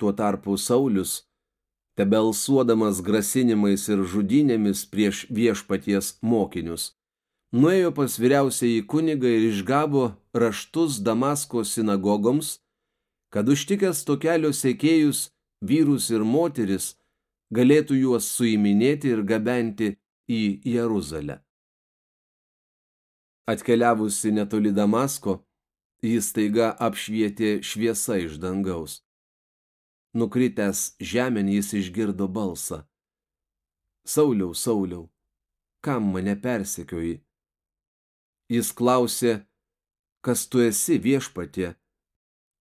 Tuo tarpu Saulis, tebelsuodamas grasinimais ir žudynėmis prieš viešpaties mokinius, nuėjo pas vyriausiai kunigą ir išgavo raštus Damasko sinagogoms, kad užtikęs tokelio sėkėjus vyrus ir moteris galėtų juos suiminėti ir gabenti į Jeruzalę. Atkeliavusi netoli Damasko, jis taiga apšvietė šviesa iš dangaus. Nukritęs žemėn jis išgirdo balsą. Sauliau, Sauliau, kam mane persekioji? Jis klausė, kas tu esi viešpatė.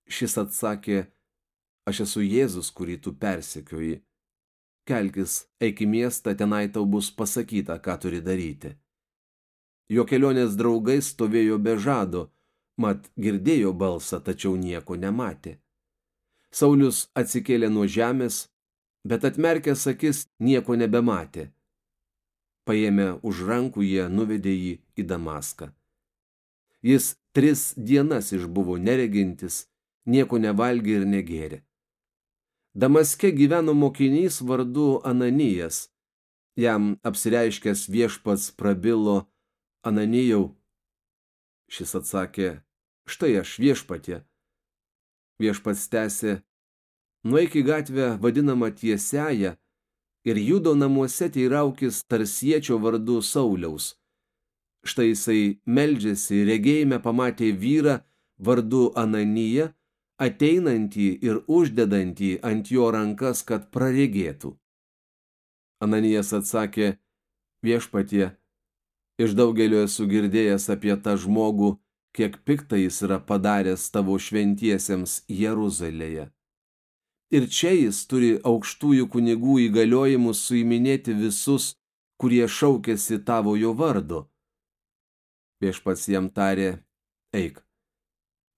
Šis atsakė, aš esu Jėzus, kurį tu persekioji. Kelkis, eik į miestą, tenai tau bus pasakyta, ką turi daryti. Jo kelionės draugai stovėjo be žado, mat girdėjo balsą, tačiau nieko nematė. Saulius atsikėlė nuo žemės, bet atmerkęs akis nieko nebematė. Paėmę už rankų jie nuvedė jį į Damaską. Jis tris dienas išbuvo neregintis, nieko nevalgė ir negėrė. Damaske gyveno mokinys vardu Ananijas. Jam apsireiškęs viešpats prabilo Ananijau. Šis atsakė, štai aš viešpatė. Viešpats tęsė, nueik į gatvę vadinamą tiesiają ir judo namuose teiraukis tarsiečio vardu Sauliaus. Štai jisai meldžiasi, regėjime pamatė vyrą vardu Ananiją, ateinantį ir uždedantį ant jo rankas, kad praregėtų. Ananijas atsakė, viešpatie, iš daugelio esu girdėjęs apie tą žmogų, kiek piktą jis yra padaręs tavo šventiesiems Jeruzalėje. Ir čia jis turi aukštųjų kunigų įgaliojimus suiminėti visus, kurie šaukėsi tavojo vardo. Viešpats jam tarė, eik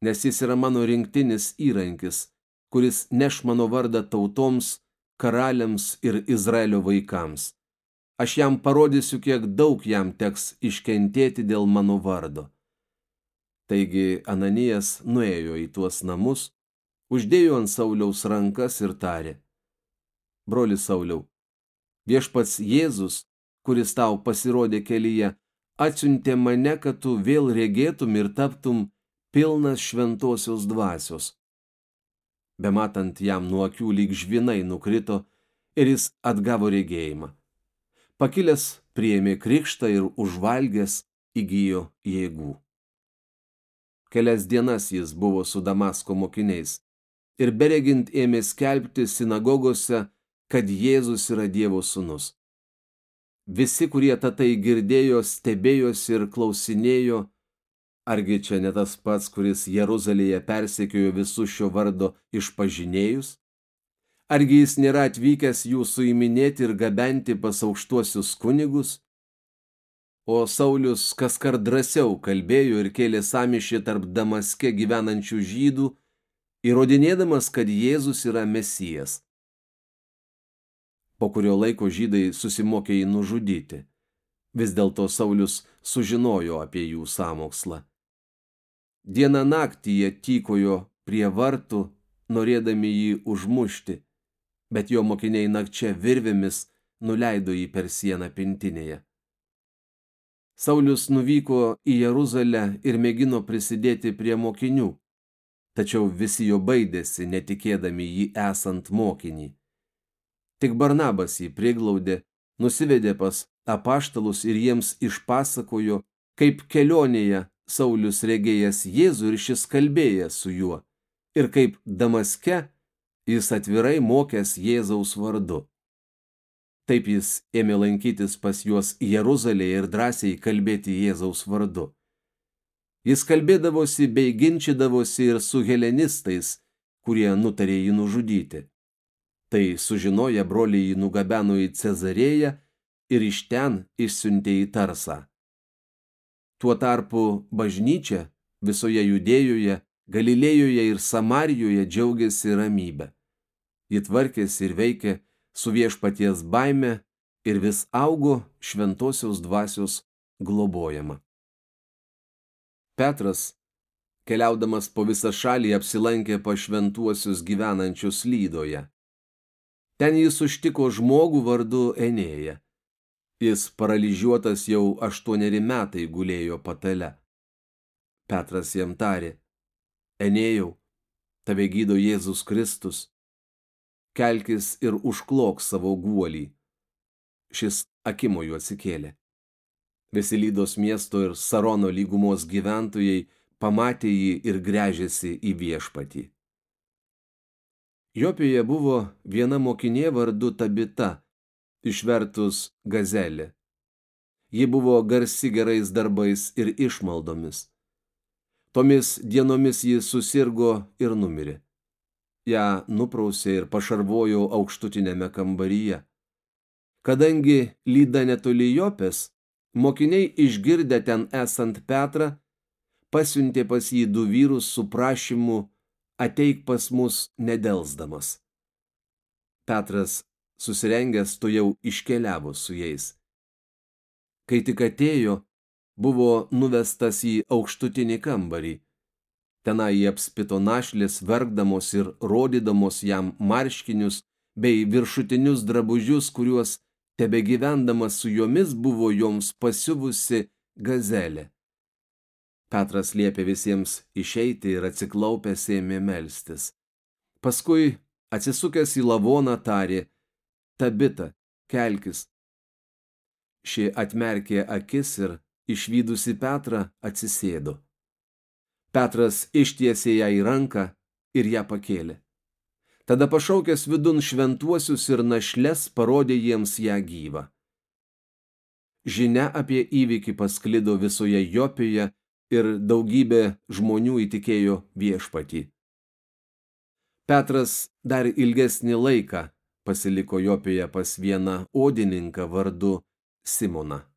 nes jis yra mano rinktinis įrankis, kuris neš mano vardą tautoms, karaliams ir Izraelio vaikams. Aš jam parodysiu, kiek daug jam teks iškentėti dėl mano vardo. Taigi Ananijas nuėjo į tuos namus, uždėjo ant Sauliaus rankas ir tarė. Broli Sauliau, viešpats Jėzus, kuris tau pasirodė kelyje, atsiuntė mane, kad tu vėl regėtum ir taptum pilnas šventosios dvasios. Bematant jam nuo akių lyg žvinai nukrito ir jis atgavo regėjimą. Pakilęs priėmė krikštą ir užvalgęs įgyjo jėgų. Kelias dienas jis buvo su Damasko mokiniais ir beregint ėmė skelbti sinagogose, kad Jėzus yra Dievo sūnus. Visi, kurie tatai girdėjo, stebėjosi ir klausinėjo, Argi čia ne tas pats, kuris Jeruzalėje persekiojo visus šio vardo išpažinėjus? Argi jis nėra atvykęs jų suiminėti ir gabenti pas aukštuosius kunigus? O Saulius kas kart drąsiau kalbėjo ir kėlė samišį tarp Damaske gyvenančių žydų, įrodinėdamas, kad Jėzus yra Mesijas. Po kurio laiko žydai susimokė jį nužudyti. Vis dėlto Saulius sužinojo apie jų samokslą. Dieną naktį jie tykojo prie vartų, norėdami jį užmušti, bet jo mokiniai nakčia virvėmis nuleido jį per sieną pintinėje. Saulius nuvyko į Jeruzalę ir mėgino prisidėti prie mokinių, tačiau visi jo baidėsi, netikėdami jį esant mokinį. Tik Barnabas jį priglaudė, nusivedė pas apaštalus ir jiems išpasakojo, kaip kelionėje Saulius regėjęs Jėzų ir šis kalbėjęs su juo, ir kaip Damaske jis atvirai mokęs Jėzaus vardu. Taip jis ėmė lankytis pas juos Jeruzalėje ir drąsiai kalbėti Jėzaus vardu. Jis kalbėdavosi bei ginčydavosi ir su helenistais, kurie nutarė jį nužudyti. Tai sužinoję broliai jį nugabeno į Cezarėją ir iš ten išsiuntė į Tarsą. Tuo tarpu bažnyčia visoje judėjoje, Galilėjoje ir Samarijoje džiaugiasi ramybę. Ji tvarkėsi ir veikė su viešpaties baime ir vis augo šventosios dvasios globojama. Petras, keliaudamas po visą šalį apsilankė pa šventuosius gyvenančius lydoje. Ten jis užtiko žmogų vardu Enėja. Jis paralyžiuotas jau aštuoneri metai gulėjo patale. Petras jam tarė, Enėjau, tave gydo Jėzus Kristus, kelkis ir užklok savo guolį. Šis akimoju atsikėlė. Visi lydos miesto ir Sarono lygumos gyventojai pamatė jį ir grežėsi į viešpatį. Jopijoje buvo viena mokinė vardu Tabita, išvertus gazelė. Ji buvo garsi gerais darbais ir išmaldomis. Tomis dienomis ji susirgo ir numirė. Ja nuprausė ir pašarvojo aukštutinėme kambaryje. Kadangi lyda netoli Jopės, mokiniai išgirdę ten esant Petrą, pasiuntė pas jį du vyrus su prašymu ateik pas mus nedelsdamas. Petras, susirengęs, to jau iškeliavo su jais. Kai tik atėjo, buvo nuvestas į aukštutinį kambarį. Tenai jie apspito našlės, verkdamos ir rodydamos jam marškinius bei viršutinius drabužius, kuriuos tebe gyvendamas su jomis buvo joms pasiuvusi gazelė. Petras liepė visiems išeiti ir atsiklaupęs ėmė melstis. Paskui, atsisukęs į lavoną, tarė, Tabita, kelkis. Ši atmerkė akis ir, išvydusi Petrą, atsisėdo. Petras ištiesė ją į ranką ir ją pakėlė. Tada pašaukęs vidun šventuosius ir našles parodė jiems ją gyvą. Žinia apie įvykį pasklido visoje Jopijoje ir daugybė žmonių įtikėjo viešpatį. Petras dar ilgesnį laiką pasiliko Jopijoje pas vieną odininką vardu Simoną.